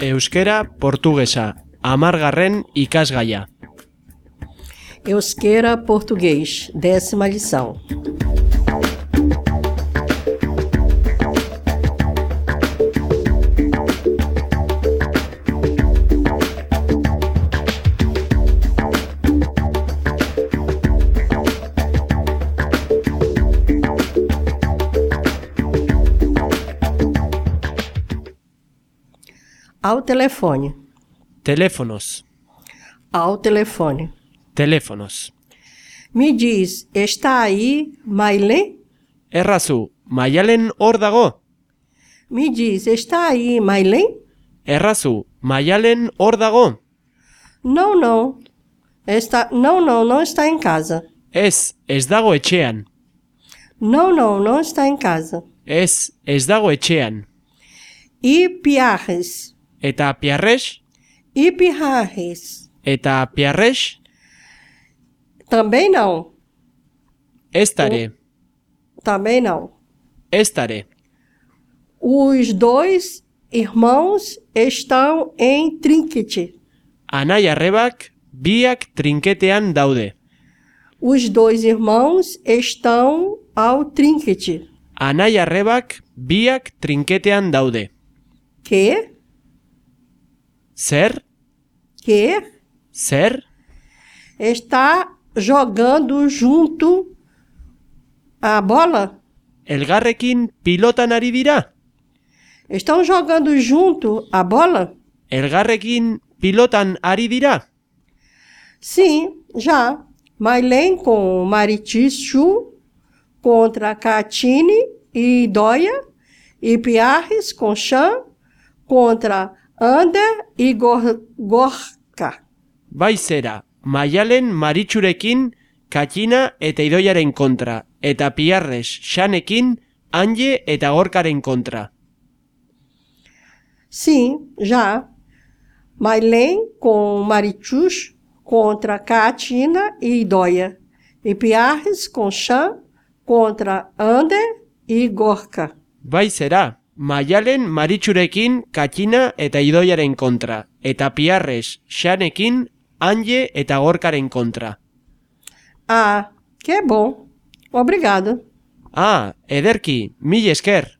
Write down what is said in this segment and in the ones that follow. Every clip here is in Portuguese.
euskera, portugesa, amargarren ikasgaia. Euskera Português, décima lição. Ao telefone. Teléfonos, Ao telefone. teléfonos. Me diz, está aí Mailén? Errazu, maialen hor dago? Me diz, está aí Mailén? Errazu, maialen hor dago? Não, não. Está, não, não, não está em casa. Ez, ez dago etxean. Não, não, não está em casa. Ez, ez dago etxean. E Piarres? Eta piarres? E? Eta piarres? Também não. Ez tare, Também não. ez tare. Os dois irmãos estão em trinquete. Anai arrebak biak trinketean daude. Os dois irmãos estão ao trinquete. Anai arrebak biak trinketean daude. Que? Zer? Que? Zer? Está jogando junto a bola? Elgarrekin pilotan ari dira? Estão jogando junto a bola? Elgarrekin pilotan ari dira? Sim, já. Mailén com Maritichu contra Catine e Dóia e Piarres com Chan contra Ander e Gor Gorka. Bai zera, maialen maritxurekin katina eta idoiaren kontra, eta piarres xanekin anje eta gorkaren kontra. Sim, já. Mailén com Marichus contra Catina e Dóia. E Piarres com Chan contra Ander e Gorka. Bai zera, maialen maritxurekin katina eta idoiaren kontra, eta piarres xanekin anje eta gorkaren kontra. Ah, que bom. Obrigado. Ah, ederki, mil esker.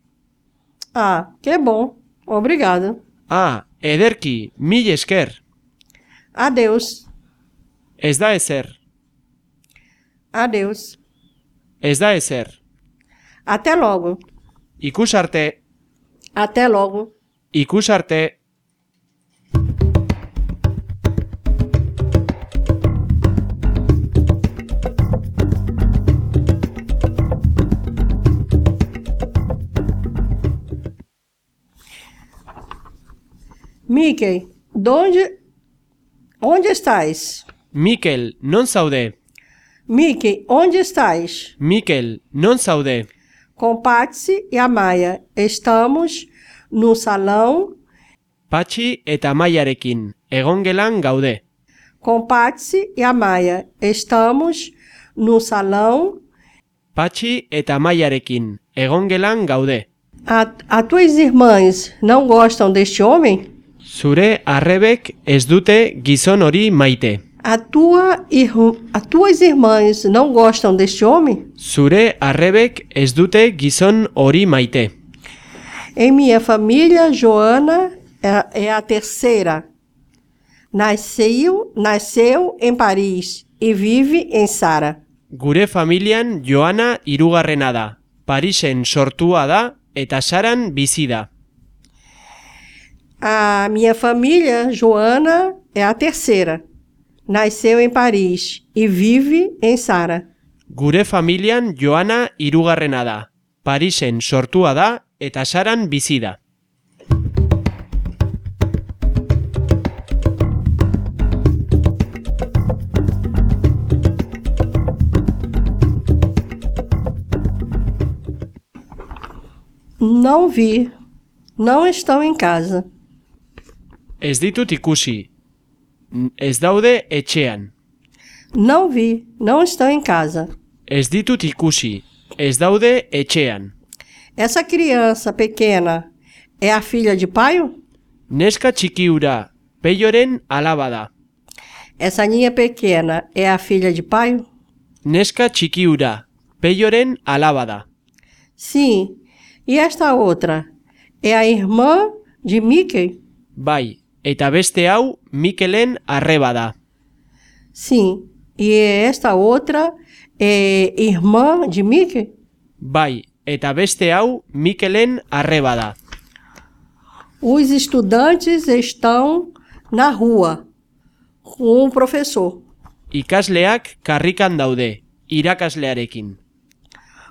Ah, que bom. Obrigado. Ah, ederki, mil esker. Adeus. Ez da ezer, Adeus. ez da ezer. Até logo. Ikus arte, Até logo. ikus arte. Mickey, donde, onde estás? Mikel, non zaude? Mickey, onde estás? Mikel, non zaude? Com Patsy e Amaya. Estamos no salão Patxi eta maiarekin, egongelan gaude. com Patsy e Amaya. Estamos no salão. Patxi eta maiarekin, egongelan gaude. A, a tuas irmãs não gostam deste homem? Zure arrebek ez dute gizon hori maite. A tua ir, a tuas irmãs não gostam deste homem? Zure arrebek ez dute gizon hori maite. Em minha família, Joana é, é a terceira. Nasceu, nasceu em Paris e vive em Sara. Gure familian Joana hirugarrena da. Parisen sortua da eta Saran bizi da. A minha família, Joana, é a terceira. Nasceu em Paris e vive em Sara. Gure familian Joana hirugarrena da. Parisen sortua da eta Saran bizi da. Não vi. Não estão em casa. Ez ditut ikusi. Ez daude etxean. Não vi. Não estão em casa. Ez ditut ikusi. Ez daude etxean. Essa criança pequena é a filha de Paio? Neska txikiura, peioren alaba da. Essa ninha pequena é a filha de Paio? Neska txikiura, peioren alaba da. Sim. E esta outra? É a irmã de Mickey? Bai, eta beste hau Mikelen arreba da. Sim. E esta outra é irmã de Mickey? Bai, eta beste hau Mikelen arreba da. Os estudantes estão na rua com o professor. Ikasleak karrikan daude, irakaslearekin.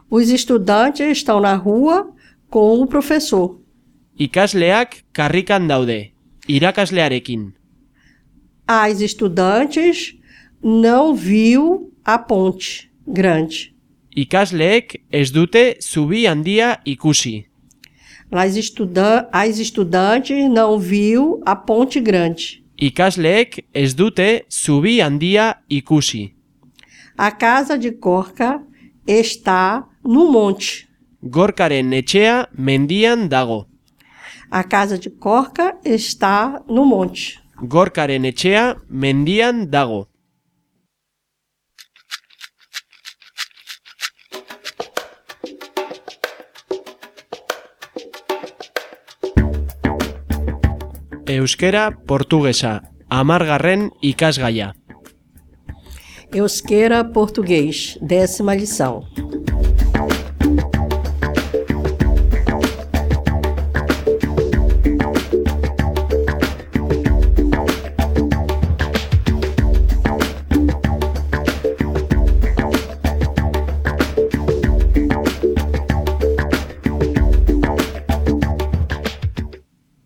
Os estudantes estão na rua com o professor. Ikasleak karrikan daude, irakaslearekin. As estudantes não viu a ponte grande. Ikasleek ez dute zubi handia ikusi. As, estudan as estudantes não viu a ponte grande. Ikasleek ez dute zubi handia ikusi. A casa de Corca está no monte. Gorkaren etxea mendian dago. A casa de Corca está no monte. Gorkaren etxea mendian dago. Euskera portugesa, amargarren ikasgaia. Euskera Português, décima lição.